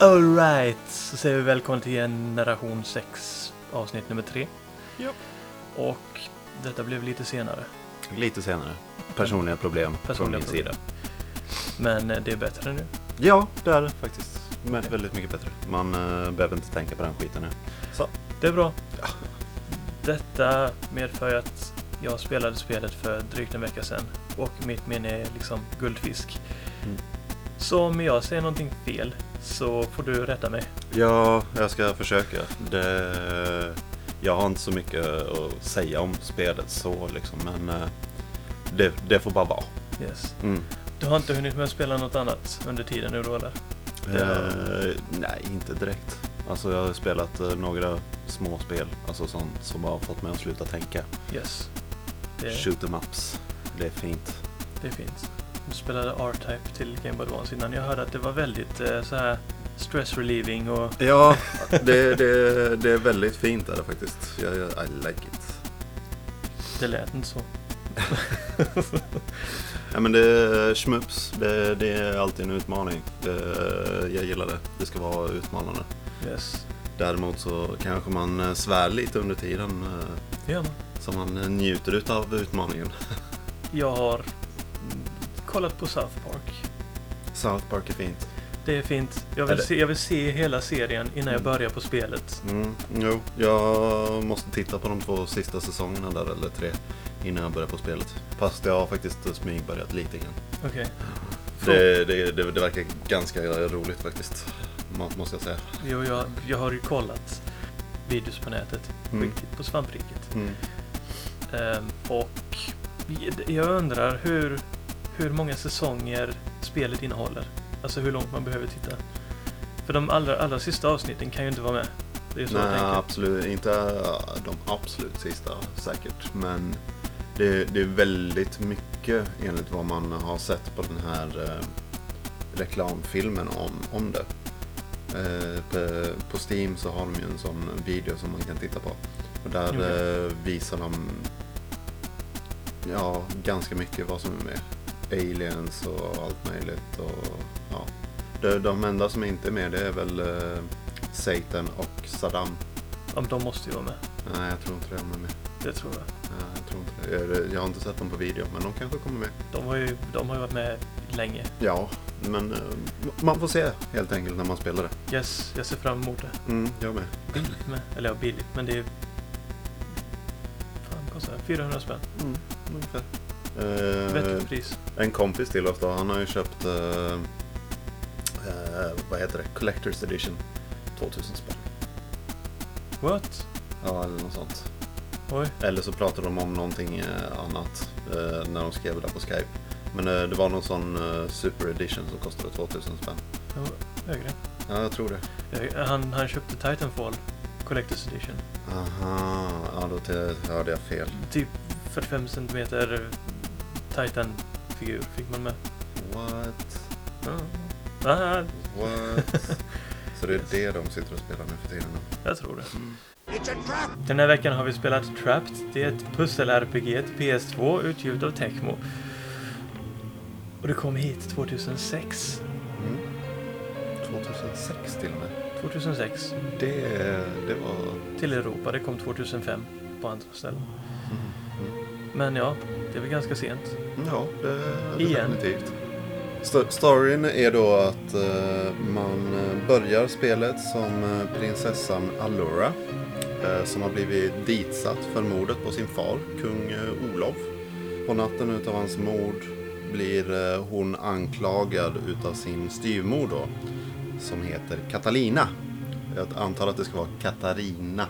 Alright, så säger vi välkommen till generation 6 avsnitt nummer 3. Ja. Och detta blev lite senare. Lite senare. Personliga problem Personliga från min problem. sida. Men eh, det är bättre nu. Ja, det är det faktiskt. Men väldigt mycket bättre. Man eh, behöver inte tänka på den skiten nu. Det är bra. Detta medför att jag spelade spelet för drygt en vecka sedan. Och mitt minne är liksom guldfisk. Mm. Så om jag säger någonting fel så får du rätta mig. Ja, jag ska försöka. Det... Jag har inte så mycket att säga om spelet så liksom, men eh, det, det får bara vara. Yes. Mm. Du har inte hunnit med att spela något annat under tiden nu då eller? Eh, nej, inte direkt. Alltså jag har spelat eh, några små spel, alltså sånt som har fått mig att sluta tänka. Yes. Det, Shoot em ups. Det är fint. det är fint. Spelade R-Type till Game Boy Advance innan. Jag hörde att det var väldigt eh, så här stress relieving och Ja, det, det, det är väldigt fint är det faktiskt. Jag, jag, I like it. det lät inte så. Ja, men det är schmups. Det, det är alltid en utmaning. Det, jag gillar det. Det ska vara utmanande. Yes. Däremot så kanske man eh, svär lite under tiden eh, gör man. så man eh, njuter utav utmaningen. Jag har kollat på South Park. South Park är fint. Det är fint. Jag vill, Eller- se, jag vill se hela serien innan jag Mm. börjar på spelet. Mm, jo, jag måste titta på de två sista säsongerna där, eller tre, innan jag börjar på spelet. Fast jag har faktiskt smygbörjat lite grann. Okej. Det, det, det, det verkar ganska roligt faktiskt, må- måste jag säga. Jo, jag, jag har ju kollat videos på nätet. Mm. Riktigt på svampriket. Mm. Ehm, och jag undrar hur, hur många säsonger spelet innehåller. Alltså hur långt man behöver titta. För de allra, allra sista avsnitten kan ju inte vara med. Det är så jag Nej, tänker. absolut inte äh, de absolut sista säkert. Men det, det är väldigt mycket enligt vad man har sett på den här eh, reklamfilmen om, om det. Eh, på, på Steam så har de ju en sån video som man kan titta på. Och där Okej. eh, visar de ja, ganska mycket vad som är med. Aliens och allt möjligt. Och, ja. de, de enda som inte är med det är väl eh, Satan och Saddam. Ja, men de måste ju vara med. Nej, jag tror inte de är med. Det tror jag. Nej, jag, tror inte det. Jag, jag har inte sett dem på video, men de kanske kommer med. De har ju, de har ju varit med länge. Ja, men eh, man får se helt enkelt när man spelar det. Yes, jag ser fram emot det. Mm, jag med. Billigt med. Eller ja, billigt. Men det är... Fan, kostar det? 400 spänn. Mm, ungefär. Eh, Vettigt pris. En kompis till oss då, han har ju köpt, eh, eh, vad heter det, Collector's Edition. 2000 spänn. What? Ja, eller något sånt. Oj. Eller så pratade de om någonting eh, annat eh, när de skrev det där på Skype. Men eh, det var någon sån Super Edition som kostade 2000 spänn. Det var högre. Ja, jag tror det. Han, han köpte Titanfall Collector's Edition. Aha, ja då hörde jag fel. Typ 45 cm Titan-figur fick man med. What? Ja. Ah, What? Så det är det de sitter och spelar nu för tiden? då? jag tror det. Den här veckan har vi spelat Trapped. Det är ett pussel-RPG till PS2 utgivet av Tecmo. Och det kom hit 2006. Mm. 2006 till och med. 2006 Det, det var... till Europa. Det kom 2005 på andra ställen. Mm. Mm. Men ja, det är väl ganska sent. Ja, det, det Igen. definitivt. Sto- Storyn är då att eh, man eh, börjar spelet som eh, prinsessan Allura eh, som har blivit ditsatt för mordet på sin far, kung eh, Olof. På natten utav hans mord blir eh, hon anklagad utav sin styvmor då, som heter Catalina. Jag antar att det ska vara Katarina.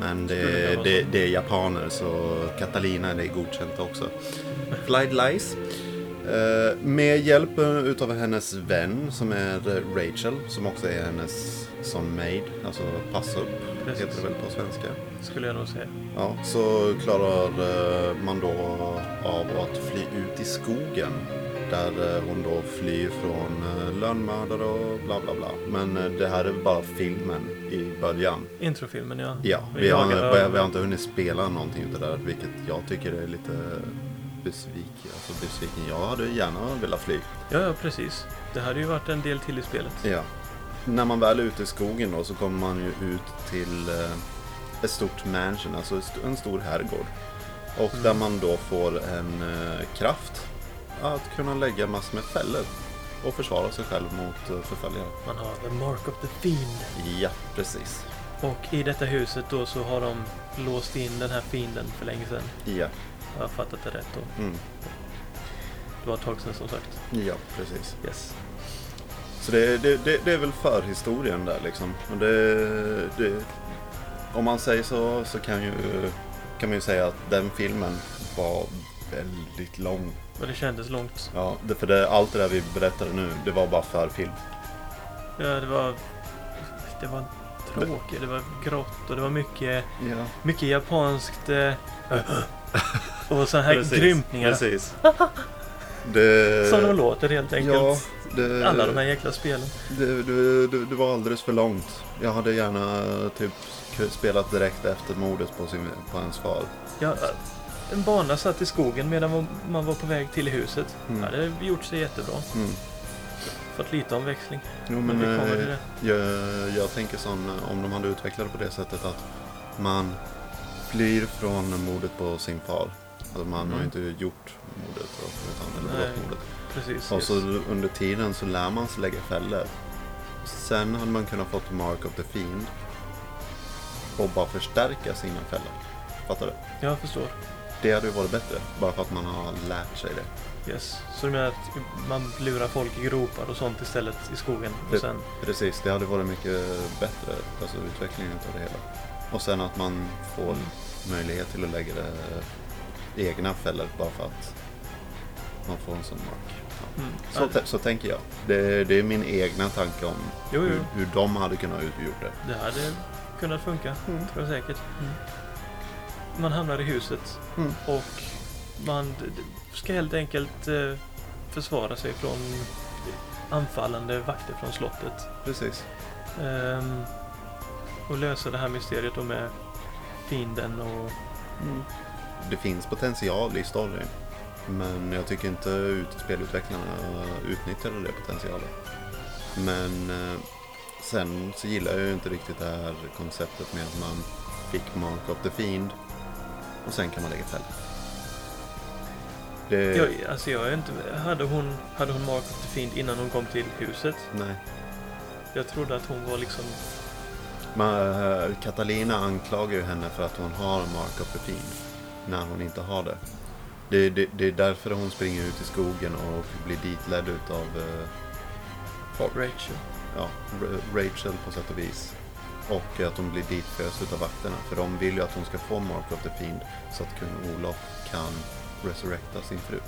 Men det det, det, är japaner så Catalina är godkänt också. Flight Lies. Eh, med hjälp utav hennes vän som är Rachel, som också är hennes som maid, alltså passa upp, Precis. heter det väl på svenska. Skulle jag nog säga. Ja, så klarar eh, man då av att fly ut i skogen. Där eh, hon då flyr från eh, lönnmördare och bla bla bla. Men eh, det här är bara filmen i början. Introfilmen ja. Ja, Vi har, vi, vi har inte hunnit spela någonting utav det där, vilket jag tycker är lite besviken. Alltså besviken. Jag hade gärna velat fly. Ja, ja, precis. Det hade ju varit en del till i spelet. Ja. när man väl är ute i skogen då så kommer man ju ut till ett stort mansion, alltså en stor herrgård. Och Mm. där man då får en kraft att kunna lägga massor med fällor och försvara sig själv mot eh, förföljare. Man har the mark of the fiend. Ja, precis. Och i detta huset då så har de låst in den här fienden för länge sedan. Ja, Har jag fattat det rätt då? mm. Det var ett tag sedan som sagt. ja precis. Yes. Så det, det, det, det är väl förhistorien där liksom. Det, det, om man säger så så kan, ju, kan man ju säga att den filmen var väldigt lång. Och det kändes långt. Ja, det, för det, allt det där vi berättade nu, det var bara för film. Ja, det var... Det var tråkigt, det var grått och det var mycket, Ja, mycket japanskt... Eh, och så här grymtningar. Precis. Det, Som de låter helt enkelt. Ja, det, Alla de här jäkla spelen. det, det, det var alldeles för långt. Jag hade gärna typ spelat direkt efter mordet på, sin, på ens far. Ja, en bana satt i skogen medan man var på väg till huset. Mm. Det hade gjort sig jättebra. Mm. Fått lite omväxling. Jo, Men men, eh, jag, jag tänker sån, eh, om de hade utvecklat det på det sättet att man flyr från mordet på sin far. Alltså man har Mm. ju inte gjort mordet, utan, eller Nej. begått mordet. Precis. Och yes. så under tiden så lär man sig lägga fällor. Sen hade man kunnat fått Mark of the Fiend och bara förstärka sina fällor. Fattar du? Jag förstår. Det hade ju varit bättre, bara för att man har lärt sig det. Yes. Så du menar att man lurar folk i gropar och sånt istället i skogen? Och Det- sen... Precis, det hade varit mycket bättre, alltså utvecklingen av det hela. Och sen att man får möjlighet till att lägga det egna fällor bara för att man får en sån mark. Ja. Mm. Så, Ja, så tänker jag. Det, det är min egna tanke om Jo, jo. hur, hur de hade kunnat gjort det. Det hade kunnat funka, Mm. tror jag säkert. Man hamnar i huset Mm. och man ska helt enkelt eh, försvara sig från anfallande vakter från slottet. Precis. Ehm, och lösa det här mysteriet då med fienden och... Det finns potential i storyn. Men jag tycker inte ut, spelutvecklarna utnyttjade det potentialet. Men eh, sen så gillar jag ju inte riktigt det här konceptet med att man fick Mark of the Fiend och sen kan man lägga fällor. Det... Jag, alltså jag är inte... Hade hon, hade hon the Fiend innan hon kom till huset? Nej. Jag trodde att hon var liksom... Men, eh, Catalina anklagar ju henne för att hon har Mark of the Fiend när hon inte har det. Det, det, det är därför hon springer ut i skogen och blir ditledd utav folk. Rachel. ja, Rachel på sätt och vis. Och att hon blir ditföst utav vakterna. För de vill ju att hon ska få Mark of the Fiend så att kung Olof kan resurrecta sin fru.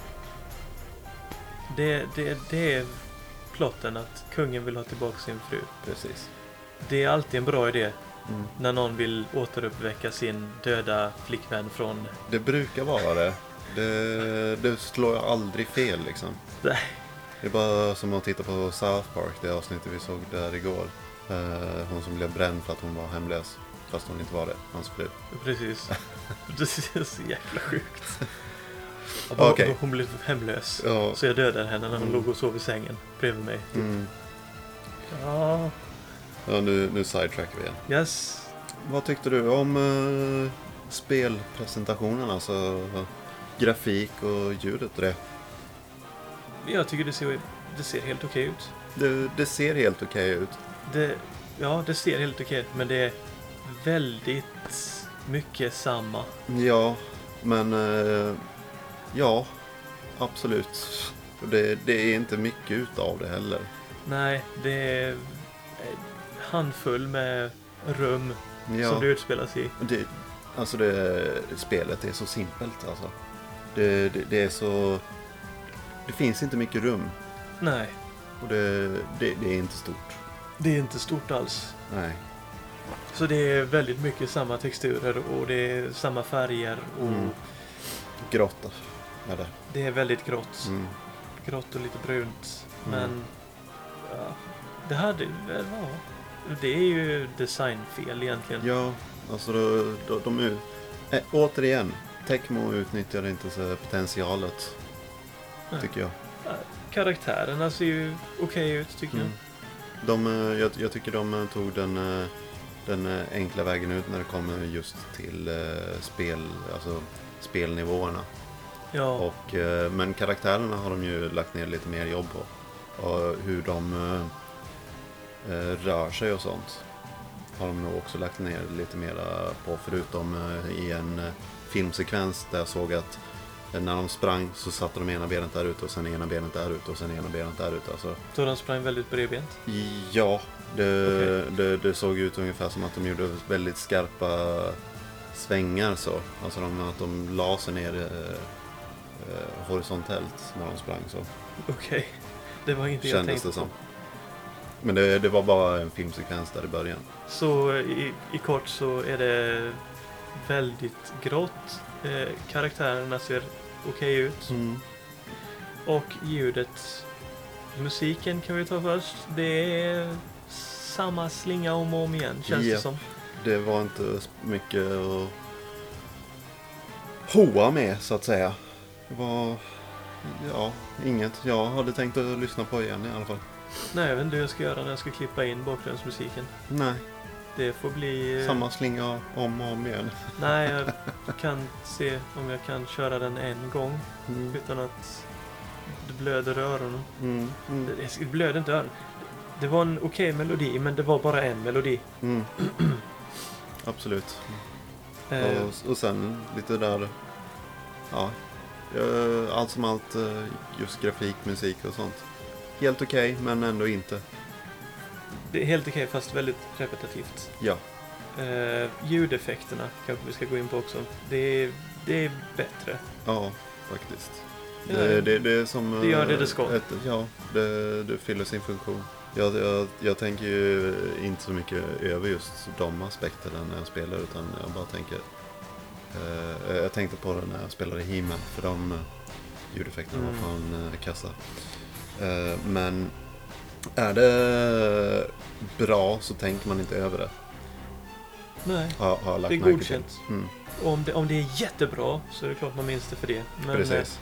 Det, det, det är plotten att kungen vill ha tillbaka sin fru. Precis. Det är alltid en bra idé Mm. när någon vill återuppväcka sin döda flickvän från... Det brukar vara det. det. Det slår jag aldrig fel liksom. Nej. Det är bara som att titta på South Park, det avsnittet vi såg där igår. Eh, hon som blev bränd för att hon var hemlös. Fast hon inte var det, hans fru. Precis. Så jäkla sjukt. Bara, Okej. Hon blev hemlös. Ja. Så jag dödade henne när hon Mm. låg och sov i sängen bredvid mig. Mm. Ja, Ja, nu, nu sidetrackar vi igen. yes. Vad tyckte du om uh, spelpresentationen? Alltså grafik och ljudet och det. Jag tycker det ser, det ser helt okej ut. det. Det ser helt okej ut. Det, ja, det ser helt okej ut, men det är väldigt mycket samma. Ja, men eh, ja, absolut. Det, det är inte mycket utav det heller. Nej, det är handfull med rum Ja, som det utspelas i. det, alltså det, spelet är så simpelt alltså. Det, det, det är så... Det finns inte mycket rum Nej, och det, det, det är inte stort. Det är inte stort alls. Nej. Så det är väldigt mycket samma texturer och det är samma färger och Mm. Grått är det. det är väldigt grått. Mm. Grått och lite brunt. Mm. Men ja, det hade ja. Det är ju designfel egentligen. Ja, alltså de, de, de är, äh, återigen, Tecmo utnyttjar inte så potentialet, Nej. tycker jag. Karaktärerna ser ju okej ut tycker Mm. jag. De, eh, jag, jag tycker de eh, tog den, eh, den enkla vägen ut när det kommer just till spel, alltså spelnivåerna. Ja, Och, men karaktärerna har de ju lagt ner lite mer jobb på. Och hur de rör sig och sånt har de nog också lagt ner lite mera på. Förutom i en filmsekvens där jag såg att när de sprang så satte de ena benet där ute och sen ena benet där ute och sen ena benet där ute. Alltså, så de sprang väldigt bredbent. ja, det, Okej. det, det såg ut ungefär som att de gjorde väldigt skarpa svängar så. Alltså de, att de la sig ner eh, eh, horisontellt när de sprang så. Okej. Det var inte jag Kändes tänkte det som. Men det, det var bara en filmsekvens där i början. Så i, i kort så är det väldigt grått. Eh, karaktärerna ser okej ut. Och ljudet, musiken kan vi ta först. Det är samma slinga om och om igen känns Ja. det som. Det var inte mycket att hoa med så att säga. Det var ja, inget jag hade tänkt att lyssna på igen i alla fall. Nej, jag vet inte hur jag ska göra när jag ska klippa in bakgrundsmusiken. Nej, Det får bli... eh, samma slinga om och om igen. Nej, jag kan se om jag kan köra den en gång Mm. utan att det blöder öronen. Mm. Mm. Det, det blöder inte öronen. Det var en okej melodi, men det var bara en melodi. Mm. Absolut. Eh, Och, och sen lite där, ja, eh, allt som allt, just grafik, musik och sånt. Helt okej, men ändå inte. Det är helt okej, fast väldigt repetitivt. Ja, Eh, ljudeffekterna kanske vi ska gå in på också. Det är, det är bättre. ja, faktiskt. Ja, Det, det, det är som... det gör det eh, det ska. Ett, ja, det, det fyller sin funktion. Jag, jag, jag tänker ju inte så mycket över just de aspekterna när jag spelar utan jag bara tänker... Eh, jag tänkte på det när jag spelade He-Man för de eh, ljudeffekterna var Mm. fan eh, kassa. Eh, men är det bra så tänker man inte över det. Nej, jag lagt det är godkänt. Mm, Om det, om det är jättebra så är det klart man minns det för det. Men eh, precis.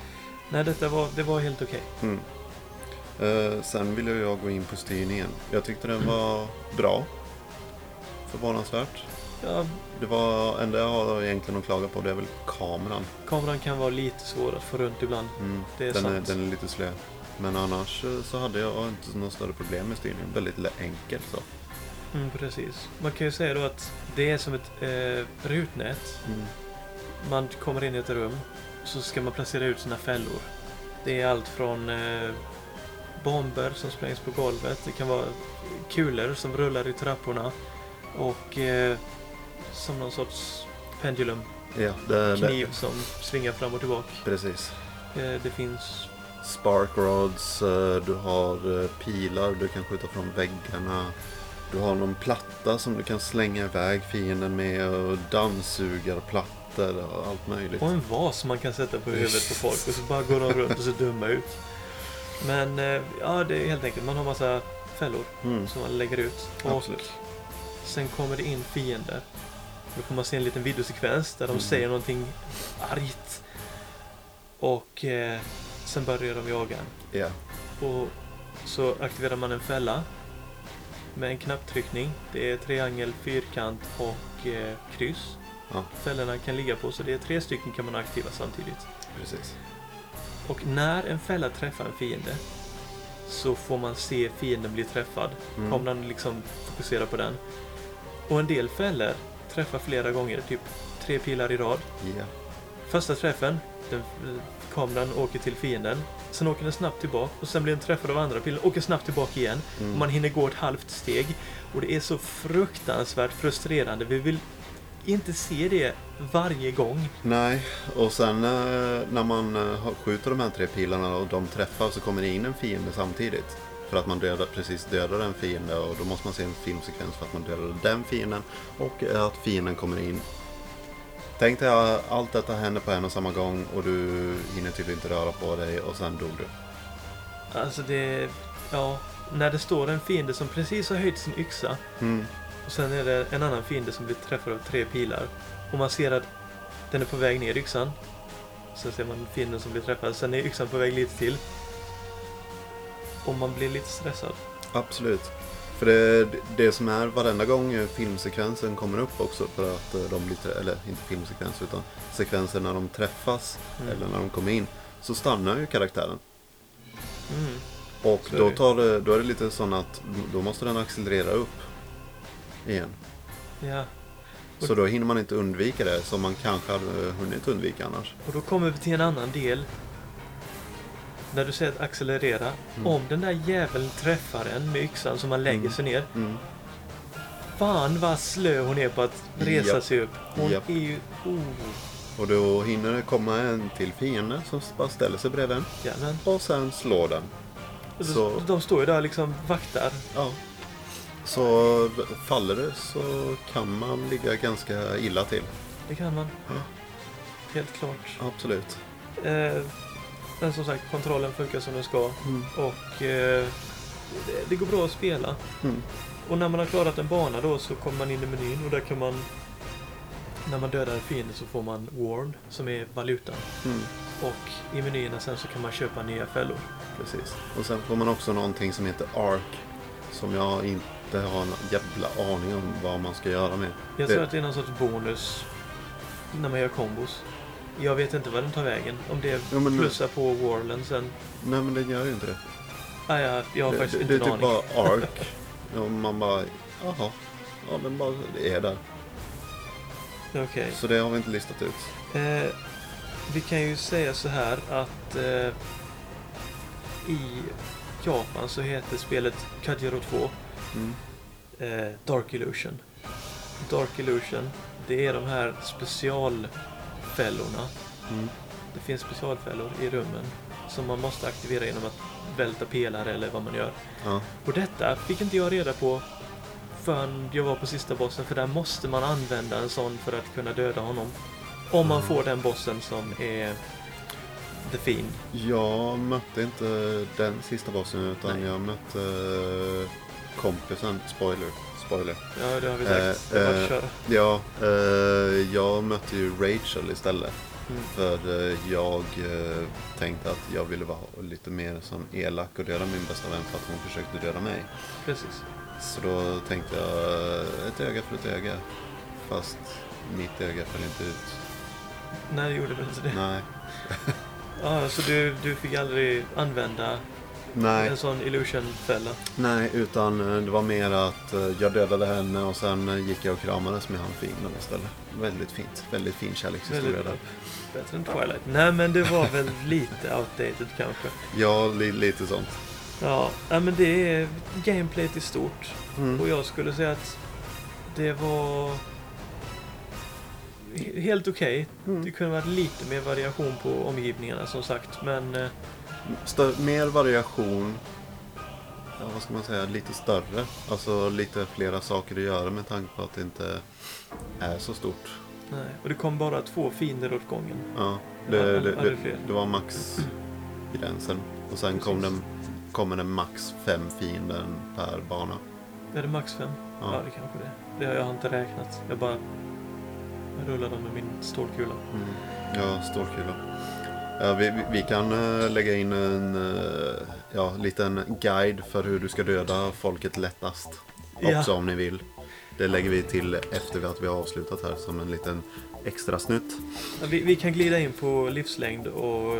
nej, detta var, det var helt okej. Mm. Eh, sen ville jag gå in på styrningen. Jag tyckte den var bra. Förvånansvärt. Ja, Det var enda jag har egentligen att klaga på det är väl kameran. kameran kan vara lite svår att få runt ibland. Mm. Det är den, är, sant. den är lite slö. Men annars eh, så hade jag inte något större problem med styrningen. Väldigt enkelt så. Mm, precis. Man kan ju säga då att det är som ett eh, rutnät. Mm. Man kommer in i ett rum så ska man placera ut sina fällor. Det är allt från eh, bomber som sprängs på golvet. Det kan vara kulor som rullar i trapporna. Och eh, som någon sorts pendulum. Ja, det, det, Kniv som svingar fram och tillbaka. precis. Eh, det finns... Spark rods, eh, du har eh, pilar du kan skjuta från väggarna. Du har någon platta som du kan slänga iväg fienden med och dammsugarplattor och allt möjligt. Och en vas som man kan sätta på huvudet på folk och så bara går de runt och ser dumma ut. Men eh, ja, det är helt enkelt. Man har massa fällor Mm. som man lägger ut. Och Absolut. sen kommer det in fiender. Då får man se en liten videosekvens där de Mm. säger någonting argt. Och eh, sen börjar de jaga en. Ja. Och så aktiverar man en fälla med en knapptryckning. Det är triangel, fyrkant och eh, kryss. Ja. Fällorna kan ligga på, så det är tre stycken kan man aktiva samtidigt. Precis. Och när en fälla träffar en fiende så får man se fienden bli träffad. Mm. Kameran liksom fokuserar på den. Och en del fällor träffar flera gånger, typ tre pilar i rad. Ja. Första träffen, den, kameran åker till fienden. Sen åker den snabbt tillbaka och sen blir den träffad av andra pilen, åker snabbt tillbaka igen. Mm. Och man hinner gå ett halvt steg. Och det är så fruktansvärt frustrerande. Vi vill inte se det varje gång. Nej, och sen eh, när man eh, skjuter de här tre pilarna och de träffar så kommer det in en fiende samtidigt. För att man dödar, precis dödar en fiende och då måste man se en filmsekvens för att man dödade den fienden och att fienden kommer in. Tänk dig att allt detta händer på en och samma gång och du hinner tydligen inte röra på dig och sen dog du. Alltså det... Ja, när det står en fiende som precis har höjt sin yxa Mm. och sen är det en annan fiende som blir träffad av tre pilar och man ser att den är på väg ner yxan. Sen ser man fienden som blir träffad, sen är yxan på väg lite till. Och man blir lite stressad. Absolut. För det, det som är varenda gång filmsekvensen kommer upp också för att eh, de blir, eller inte filmsekvens utan sekvenser när de träffas Mm. eller när de kommer in så stannar ju karaktären. Mm. Och Så då, tar det, då är det lite sån att då måste den accelerera upp igen. Ja. Så då hinner man inte undvika det som man kanske hade hunnit undvika annars. Och då kommer vi till en annan del. När du säger att accelerera. Mm. Om den där jäveln träffar en med yxan som man lägger Mm. sig ner. Mm. Fan vad slö hon är på att resa Japp. sig upp. Hon Japp. är ju... Oh. Och då hinner det komma en till fiende som bara ställer sig bredvid en Jajamän. och sen slår den. Så- så... De står ju där liksom vaktar. Ja. Så faller det så kan man ligga ganska illa till. Det kan man. Ja. Helt klart. Absolut. Eh, men som sagt, kontrollen funkar som den ska. Mm. Och eh, det, det går bra att spela. Mm. Och när man har klarat en bana då så kommer man in i menyn och där kan man... När man dödar en fiende så får man Warn, som är valutan. Mm. Och i menyerna sen så kan man köpa nya fällor. Precis. Och sen får man också någonting som heter ARK. Som jag inte har en jävla aning om vad man ska göra med. Jag Det- tror att det är någon sorts bonus när man gör kombos. Jag vet inte vad den tar vägen. Om det är Jo, men- plussa på Warlen sen. Nej men den gör ju inte det. Ah, ja, jag har det, faktiskt det, inte det är typ aning. bara ARK. och man bara, jaha. Ja, den bara det är där. Okej. Så det har vi inte listat ut. Eh, vi kan ju säga så här att eh, i Japan så heter spelet Kajiro 2 Mm. eh, Dark Illusion. Dark Illusion, det är de här specialfällorna. Mm. Det finns specialfällor i rummen som man måste aktivera genom att välta pelare eller vad man gör. Ja. Och detta fick inte jag reda på förrän jag var på sista bossen för där måste man använda en sån för att kunna döda honom. Om man Mm. får den bossen som är The Fiend. Jag mötte inte den sista bossen utan Nej. jag mötte eh, kompisen. Spoiler. Spoiler. Ja, det har vi Eh, sagt. Eh, köra. Ja, eh, jag mötte ju Rachel istället. Mm. För eh, jag eh, tänkte att jag ville vara lite mer som elak och döda min bästa vän för att hon försökte döda mig. Precis. Så då tänkte jag eh, ett öga för ett öga. Fast mitt öga föll inte ut. Nej, det gjorde väl inte det. Nej. Ja, så du, du fick aldrig använda Nej. en sån illusion-fälla? Nej, utan eh, det var mer att eh, jag dödade henne och sen eh, gick jag och kramades med han fienden istället. Väldigt fint. Väldigt fin kärlekshistoria Väldigt där. Bättre än Twilight. Nej, men det var väl lite outdated kanske. Ja, li lite sånt. Ja, nej, men det är gameplayet i stort. Mm. Och jag skulle säga att det var he- helt okej. Det Mm. kunde varit lite mer variation på omgivningarna som sagt. Men mer variation. Ja, vad ska man säga? Lite större. Alltså lite flera saker att göra med tanke på att det inte är så stort. nej. Och det kom bara två fiender åt gången. Ja, det, det, det, det var max gränsen. Och sen kom det, kommer det max fem fiender per bana. Är det max fem? Ja, Ja. det kanske det. Det har jag inte räknat. Jag bara jag rullar dem med min stålkula. Mm. Ja, stålkula. Ja, vi, vi, vi kan eh, lägga in en eh, ja, liten guide för hur du ska döda folket lättast. Ja. Också om ni vill. Det lägger vi till efter att vi har avslutat här som en liten extra snutt. Ja, Vi, vi kan glida in på livslängd och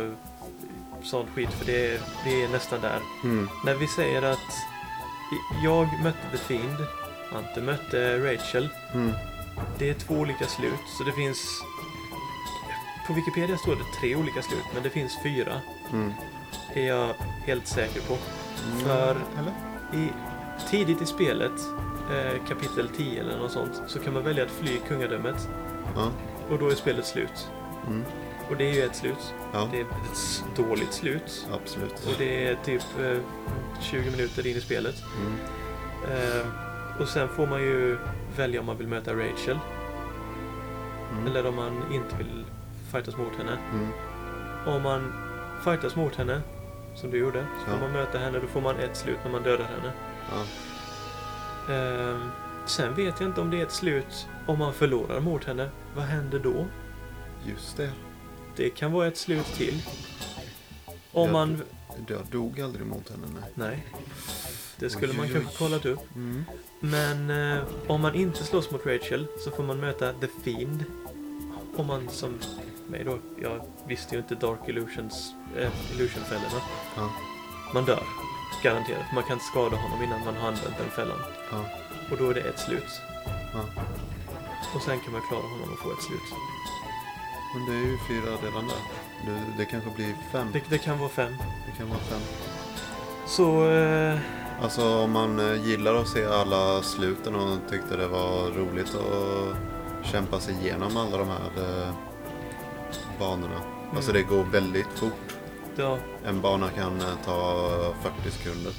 sånt skit för det, är- det är nästan där. Mm. När vi säger att jag mötte The Fiend, Ante mötte Rachel. Mm. Det är två olika slut, så det finns... På Wikipedia står det tre olika slut, men det finns fyra. Mm. är jag helt säker på. Mm. För- Eller? I, tidigt i spelet, eh, kapitel 10 eller något sånt, så kan man välja att fly kungadömet. Ja. Och då är spelet slut. Mm. Och det är ju ett slut. ja, Det är ett dåligt slut. absolut. Och det är typ eh, 20 minuter in i spelet. Mm. Eh, och sen får man ju välja om man vill möta Rachel. Mm. Eller om man inte vill fightas mot henne. Mm. Om man fightas mot henne, som du gjorde, så får Ja. man möta henne. Då får man ett slut när man dödar henne. Ja. Ehm, sen vet jag inte om det är ett slut om man förlorar mot henne. Vad händer då? Just det. Det kan vara ett slut till. Om Ja. man... Jag dog aldrig mot henne, nej. Nej. Det skulle man kanske kollat upp. Mm. Men eh, om man inte slåss mot Rachel så får man möta The Fiend. Om man som mig då, jag visste ju inte Dark Illusions, eh, Illusion-fällorna. Ja. Man dör. Garanterat. Man kan inte skada honom innan man har använt den fällan. Ja. Och då är det ett slut. Ja. Och sen kan man klara honom och få ett slut. Men det är ju fyra redan där. Det, det kanske blir fem. Det, det kan vara fem. Det kan vara fem. Så, eh, Alltså om man eh, gillar att se alla sluten och tyckte det var roligt att kämpa sig igenom alla de här eh, banorna. Alltså det går väldigt fort. ja, En bana kan eh, ta 40 sekunder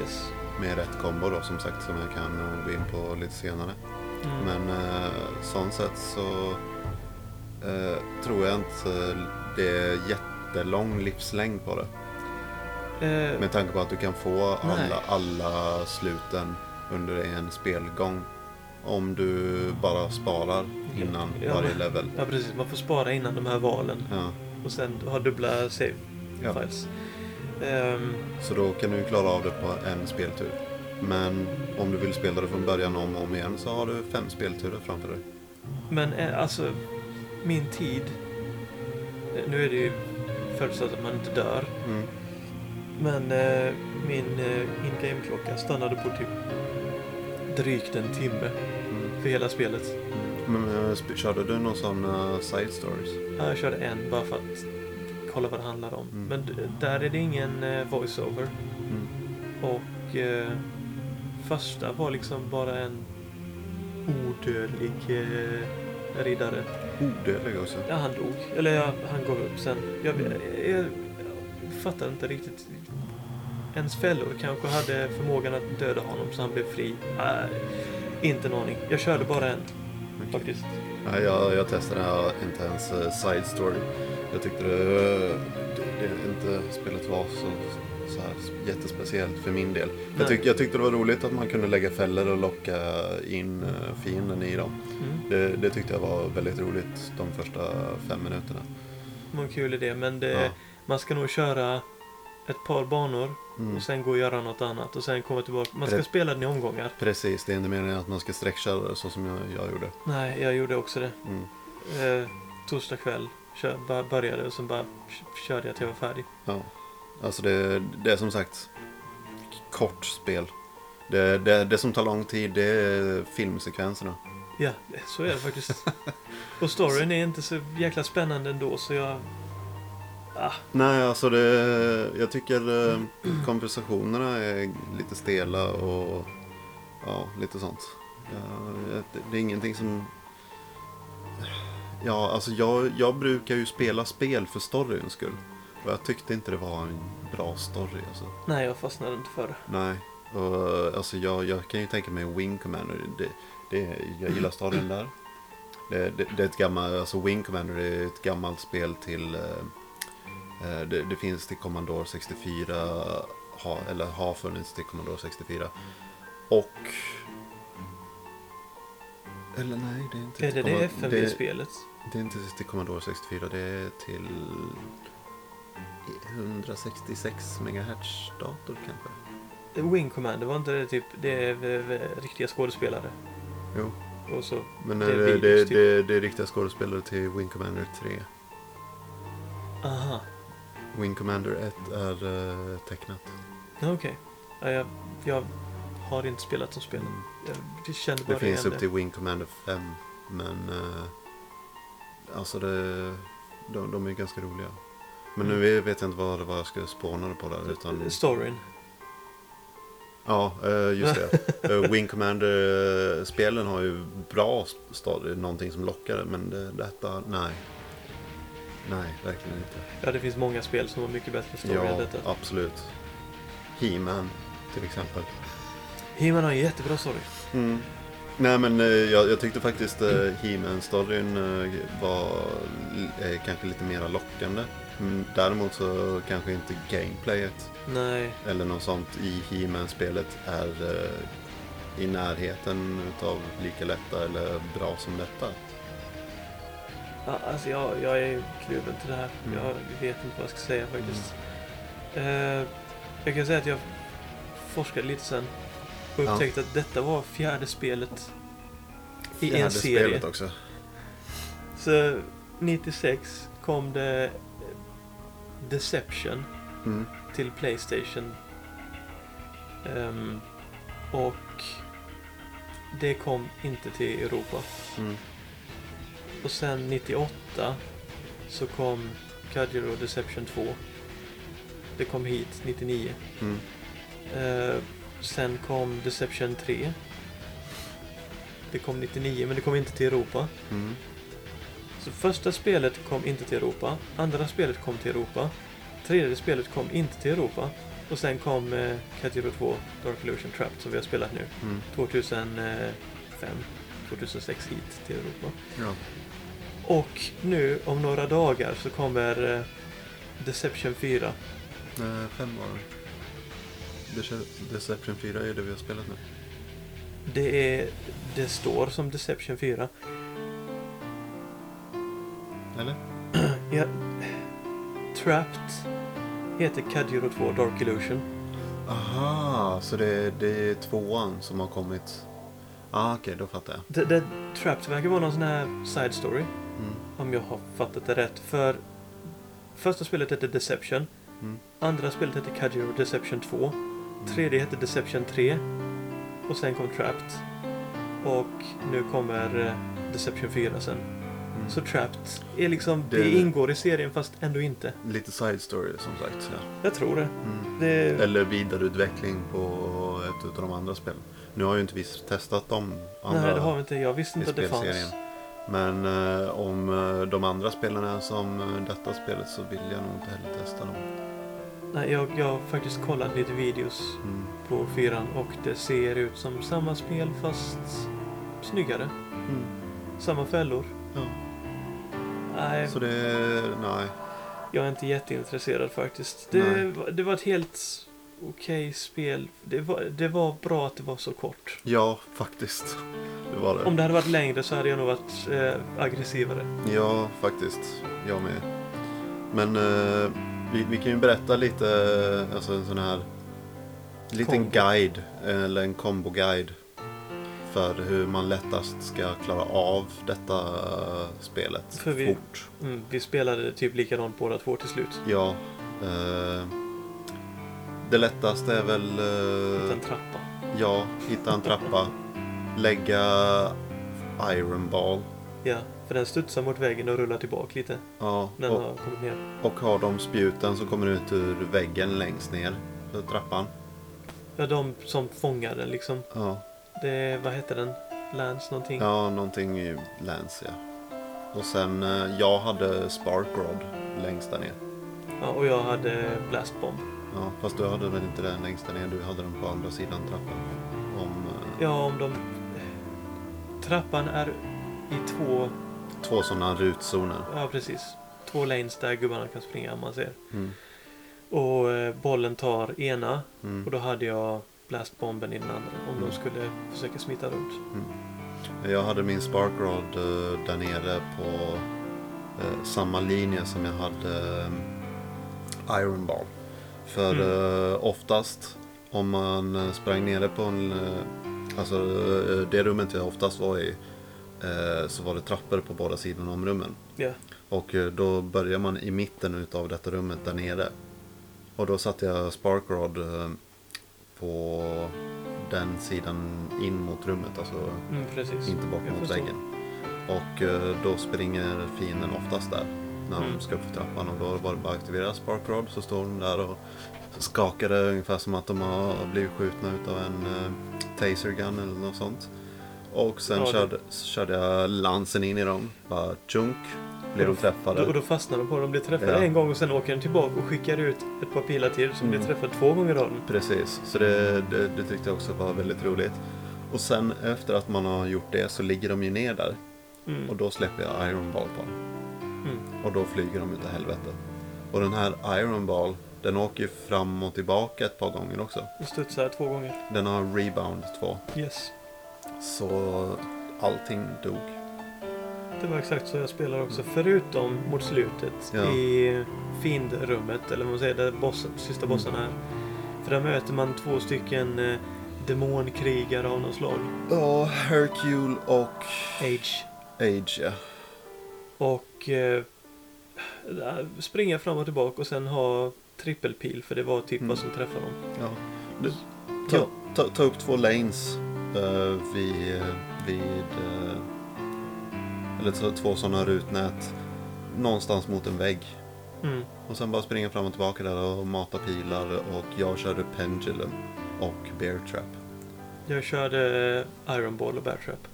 yes. med rätt kombo då som sagt som jag kan eh, gå in på lite senare. Mm. Men eh, sånt sett så eh, tror jag inte det är jättelång livslängd på det. Eh, Med tanke på att du kan få alla, Nej. alla sluten under en spelgång. Om du bara sparar innan Ja, varje level. ja, precis. Man får spara innan de här valen. Ja. Och sen ha dubbla save Ja. files. Ehm, Så då kan du klara av det på en speltur. Men om du vill spela det från början om och om igen så har du fem spelturer framför dig. men eh, alltså, min tid... eh, Nu är det ju förutsatt att man inte dör. Mm. Men eh, min eh, in-game-klocka stannade på typ drygt en timme Mm. för hela spelet. Men eh, körde du någon sån eh, side stories? Ja, jag körde en bara för att kolla vad det handlar om. Mm. Men där är det ingen eh, voice-over. Mm. Och eh, första var liksom bara en odödlig eh, riddare. Odödlig också. Ja, han dog. Eller ja, han gav upp sen. Jag, jag, jag fattar inte riktigt. Ens fällor kanske hade förmågan att döda honom så han blev fri. Inte en aning. Jag körde bara en faktiskt. Nej, jag, jag testade inte ens eh, side story. Jag tyckte det, det, det inte spelet var så, så här jättespeciellt för min del. Jag, tyck, jag tyckte det var roligt att man kunde lägga fällor och locka in eh, fienden i dem. Mm. Det, det tyckte jag var väldigt roligt de första fem minuterna. Det var en kul idé men det, Ja. man ska nog köra ett par banor Mm. och sen gå och göra något annat och sen komma tillbaka. Man ska Pre- spela den i omgångar. Precis, det är inte meningen att man ska sträckköra det så som jag, jag gjorde. Nej, jag gjorde också det. Mm. Eh, torsdag kväll kör, började och sen bara körde jag till jag var färdig. Ja. Alltså det, det är som sagt kort spel. Det, det, det som tar lång tid det är filmsekvenserna. Ja, så är det faktiskt. och storyn är inte så jäkla spännande ändå så jag... Ah, Nej, alltså det, jag tycker eh, konversationerna är lite stela och ja, lite sånt. Ja, det, det är ingenting som... Ja, alltså jag, jag brukar ju spela spel för storyns skull. Och jag tyckte inte det var en bra story alltså. nej, jag fastnade inte för det. Nej, och, alltså jag, jag kan ju tänka mig Wing Commander. Det, det, jag gillar storyn där. Det, det, det är ett gammalt, alltså Wing Commander är ett gammalt spel till... eh, eh, det, det finns till Commodore 64, ha, eller har funnits till Commodore 64. Och... Eller nej, det är inte Är det till det Commodore- FMV-spelet? det är inte till Commodore 64, det är till 166 MHz dator kanske. Wing Commander, var inte det typ... Det är v- v- riktiga skådespelare. Jo. Och så... Men Det det, är det, videos, det, typ. det, det är riktiga skådespelare till Wing Commander 3. Aha, Wing Commander 1 är uh, tecknat. okej. Ja, jag, jag har inte spelat de spelen. Jag, jag kände bara Det finns upp till Wing Commander 5. Men uh, alltså det, de, de är ganska roliga. Men Mm. nu vet jag inte vad det var jag skulle spåna på där. Utan, Storyn. ja, eh, just det. Eh, Wing Commander-spelen har ju bra story, någonting som lockar. Men det, detta, nej. Nej, verkligen inte. Ja, det finns många spel som har mycket bättre story än Ja, detta. absolut. He-Man till exempel. He-Man har en jättebra story. Mm. Nej men eh, jag, jag tyckte faktiskt uh, He-Man-storyn eh, var eh, kanske lite mer lockande. Mm, däremot så kanske inte gameplayet Nej, eller något sånt i He-Man-spelet är eh, i närheten utav lika lätta eller bra som detta. Ja, Alltså jag, jag är kluven till det här. Mm. Jag vet inte vad jag ska säga faktiskt. Eh, jag kan säga att jag forskade lite sen och Ja. upptäckte att detta var fjärde spelet i Fjärde en serie. spelet också. Så 96 kom det Deception Mm. till Playstation. Ehm, och det kom inte till Europa. Mm. Och sen 98 så kom Kajiro Deception 2. Det kom hit 99. Mm. Eh, sen kom Deception 3. Det kom 99 men det kom inte till Europa. Mm. Så första spelet kom inte till Europa. Andra spelet kom till Europa. Tredje spelet kom inte till Europa. Och sen kom eh, Kajiro 2 Dark Illusion Trapped som vi har spelat nu. Mm. 2005. 2006 hit till Europa. Ja. Och nu om några dagar så kommer eh, Deception 4. Eh, fem var det. Dece- Deception 4 är det vi har spelat nu. Det, är, det står som Deception 4. Eller? Ja, Trapped heter Kajiro 2 Dark Illusion. Aha, så det, det är tvåan som har kommit. Ah, okej, då fattar jag. Det, det, Trapped verkar vara någon sån här side story. Mm. Om jag har fattat det rätt. För första spelet hette Deception. Mm. Andra spelet hette Kajiro Deception 2. Tredje hette Deception 3. Och sen kom Trapped. Och nu kommer eh, Deception 4 sen. Mm. Så Trapped är liksom, det, Det- ingår i serien fast ändå inte. Lite side story som sagt. Ja. Jag tror det. Mm. det Eller vidareutveckling på ett av de andra spelen. Nu har ju inte vi testat de andra nej, det har vi inte. Jag visste inte att det fanns. Men eh, om eh, de andra spelen är som eh, detta spelet så vill jag nog inte heller testa dem. Nej, jag, jag har faktiskt kollat lite videos Mm. på fyran och det ser ut som samma spel fast snyggare. Mm. Samma fällor. Ja. Nej, Så det, nej. jag är inte jätteintresserad faktiskt. Det, det var ett helt okej spel. Det var, det var bra att det var så kort. Ja, faktiskt. Det var det. Om det hade varit längre så hade jag nog varit eh, aggressivare. Ja, faktiskt. Jag med. Men eh, vi, vi kan ju berätta lite, eh, alltså en sån här liten Kombo. guide, eller en kombo-guide för hur man lättast ska klara av detta eh, spelet För vi- fort. Mm, vi spelade typ likadant båda två till slut. Ja. Eh, det lättaste är väl... Hitta Eh, en trappa. ja, hitta en trappa. lägga Iron Ball. Ja, för den studsar mot väggen och rullar tillbaka lite Ja, när den och, har kommit ner. och har de spjuten som kommer ut ur väggen längst ner för trappan. Ja, de som fångar den liksom. Ja, Det, vad heter den? Lance någonting? ja någonting i Lance ja. Och sen, eh, jag hade Spark Rod längst där ner. Ja, och jag hade Blast Bomb. Ja, fast du hade väl inte den längst där ner, du hade den på andra sidan trappan. Om eh, Ja, om de... Trappan är i två... två sådana rutzoner. Ja, precis. Två lanes där gubbarna kan springa om man ser. Mm. Och eh, bollen tar ena Mm. och då hade jag Blastbomben i den andra om Mm. de skulle försöka smita runt. Jag hade min Spark Rod eh, där nere på eh, samma linje som jag hade Iron Ball. För Mm. eh, oftast om man eh, sprang nere på en, eh, alltså det rummet jag oftast var i, så var det trappor på båda sidorna om rummen. Ja. Och då börjar man i mitten utav detta rummet där nere. Och då satte jag Spark Rod eh, på den sidan in mot rummet, alltså Mm, inte bort Jag mot förstår. väggen. Och då springer fienden oftast där när de ska upp för trappan och då var det bara att aktivera Spark Rod så står de där och skakar det ungefär som att de har blivit skjutna utav en uh, taser gun eller något sånt. Och sen Ja, körde, körde jag lansen in i dem, bara tjunk, blev de Och träffade. då, då fastnar de på den. De blir träffade Ja. en gång och sen åker den tillbaka och skickar ut ett par pilar till som Mm. blir träffade två gånger av den. Precis, så det, det, det tyckte jag också var väldigt roligt. Och sen efter att man har gjort det så ligger de ju ner där Mm. och då släpper jag Iron Ball på dem. Mm. Och då flyger de utav helvete. Och den här Iron Ball, den åker ju fram och tillbaka ett par gånger också. Och studsar två gånger. Den har rebound 2. Yes. Så allting dog. Det var exakt så jag spelade också. Förutom mot slutet Ja. i fiendrummet, eller vad man säger, där bossen, sista Mm. bossen är. För där möter man två stycken eh, demonkrigare av något slag. Ja, Hercule och Age. Age, ja. Och eh, springa fram och tillbaka och sen ha trippelpil för det var typ Mm. vad som träffade dem. ja. Du, ta, ta, ta upp två lanes eh, vid... vid eh, eller ta två sådana rutnät någonstans mot en vägg. Mm. Och sen bara springa fram och tillbaka där och mata pilar och jag körde Pendulum och Bear Trap. Jag körde Iron Ball och Bear Trap.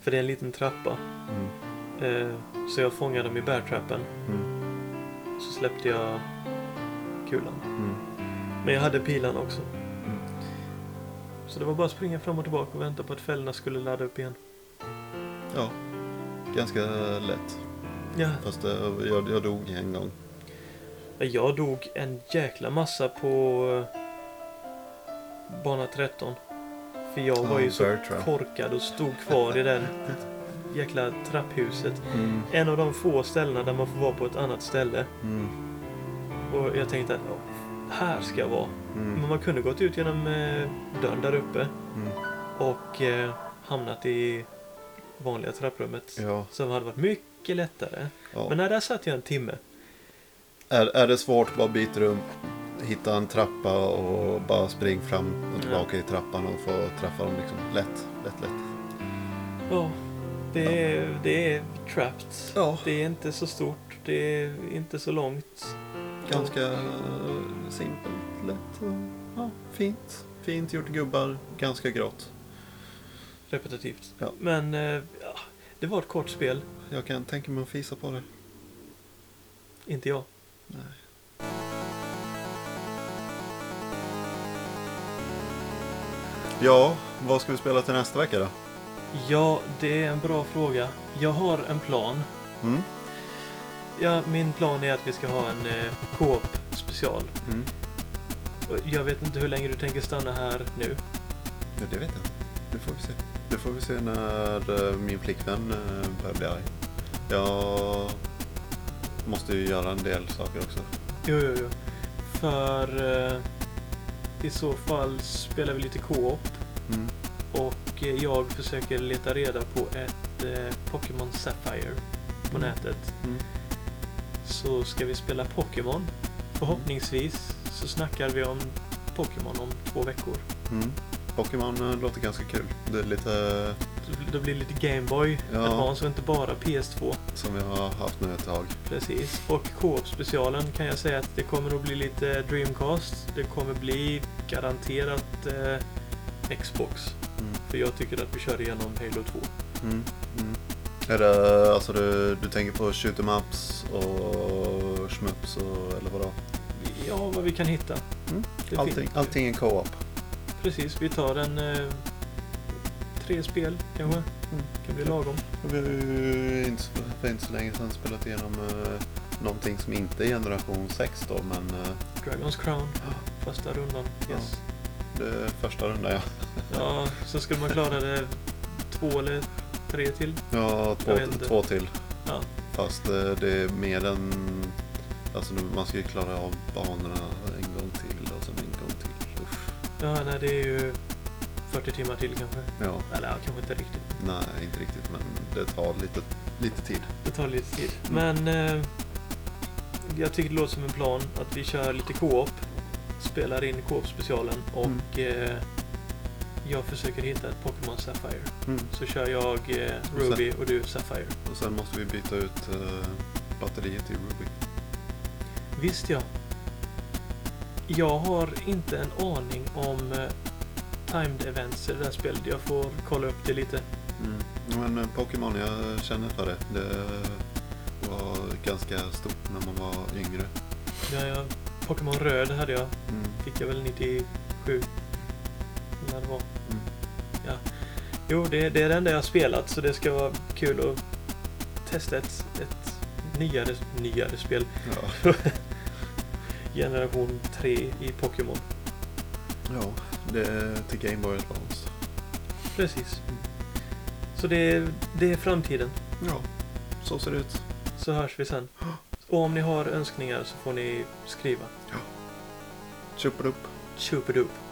För det är en liten trappa. Mm. Eh, så jag fångade dem i Bear Trappen. Mm. Så släppte jag kulan. Mm. Men jag hade pilarna också. Mm. Så det var bara att springa fram och tillbaka och vänta på att fällorna skulle ladda upp igen. Ja, ganska lätt. Ja, Fast eh, jag, jag dog en gång. jag dog en jäkla massa på eh, bana 13. För jag var Ja, ju så korkad och stod kvar i den jäkla trapphuset. Mm. En av de få ställena där man får vara på ett annat ställe. Mm. Och jag tänkte att "Ja, här ska jag vara. Men Mm. man kunde gått ut genom eh, dörren där uppe Mm. och eh, hamnat i vanliga trapprummet. Ja. Som hade varit mycket lättare. ja. Men nej, där satt jag en timme. Är, är det svårt, bara byt rum. Hitta en trappa och bara spring fram och tillbaka i trappan och få träffa dem liksom. Lätt, lätt, lätt. Ja, det är, det är trapped. Ja. Det är inte så stort. Det är inte så långt. Ganska eh, simpelt, lätt och ja, fint. Fint gjort gubbar, ganska grått. Repetitivt. Ja. Men eh, ja, det var ett kort spel. Jag kan tänka mig att fisa på det. Inte jag. Nej. Ja, vad ska vi spela till nästa vecka då? Ja, det är en bra fråga. Jag har en plan. Mm? Ja, min plan är att vi ska ha en eh, co-op special. Mm. Jag vet inte hur länge du tänker stanna här nu. Ja, det vet jag inte. Det får vi se. Det får vi se när eh, min flickvän eh, börjar bli arg. Jag måste ju göra en del saker också. Jo, jo, jo. För eh, i så fall spelar vi lite co-op. Mm. Och eh, jag försöker leta reda på ett eh, Pokémon Sapphire på Mm. nätet. Mm. Så ska vi spela Pokémon. Förhoppningsvis så snackar vi om Pokémon om två veckor. Mm. Pokémon eh, låter ganska kul. Det är lite Det blir lite Gameboy Ja. Advance och inte bara PS2. som vi har haft nu ett tag. Precis. Och Co-op-specialen kan jag säga att det kommer att bli lite Dreamcast. Det kommer bli garanterat eh, Xbox. Mm. För jag tycker att vi kör igenom Halo 2. Mm. Mm. Är det, alltså du, du tänker på shoot em ups och shmups och eller vadå? Ja, vad vi kan hitta. Mm. Allting, allting är co-op. Precis, vi tar en eh, tre spel kanske. Mm. Kan bli lagom. Vi har ju inte, för inte så länge sedan spelat igenom eh, någonting som inte är generation 6 då, men eh, Dragon's Crown, första rundan. Yes. det är första rundan ja. Ja, så skulle man klara det två eller tre till. Ja, två, två till. Ja. Fast eh, det är mer än... Alltså man ska ju klara av banorna en gång till och sen en gång till. Uff. Ja, nej, det är ju 40 timmar till kanske. Ja, Eller ja, kanske inte riktigt. nej inte riktigt men det tar lite, lite tid. Det tar lite tid. Mm. Men eh, jag tycker det låter som en plan att vi kör lite co-op. Spelar in co-op-specialen och eh, jag försöker hitta ett Pokémon Sapphire. Mm. Så kör jag eh, Och sen- Ruby och du Sapphire. Och sen måste vi byta ut eh, batteriet i Ruby. Visst ja. Jag har inte en aning om eh, timed events i det där spelet. Jag får kolla upp det lite. Mm. Men eh, Pokémon, jag känner för det. Det var ganska stort när man var yngre. Ja, ja, Pokémon Röd hade jag. Mm. Fick jag väl 97. När det var. Mm. Jo, det, det är det enda jag har spelat så det ska vara kul att testa ett, ett nyare, nyare spel. Ja. Generation 3 i Pokémon. ja, det är till Game Boy Advance. Precis. Så det, det är framtiden. Ja. Så ser det ut. Så hörs vi sen. Och om ni har önskningar så får ni skriva. Tjuppadupp. Tjupidup.